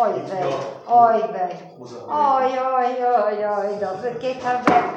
Oi, wej, oi, oi, oi, oi, oi, oi, dobrze, kieta, wej.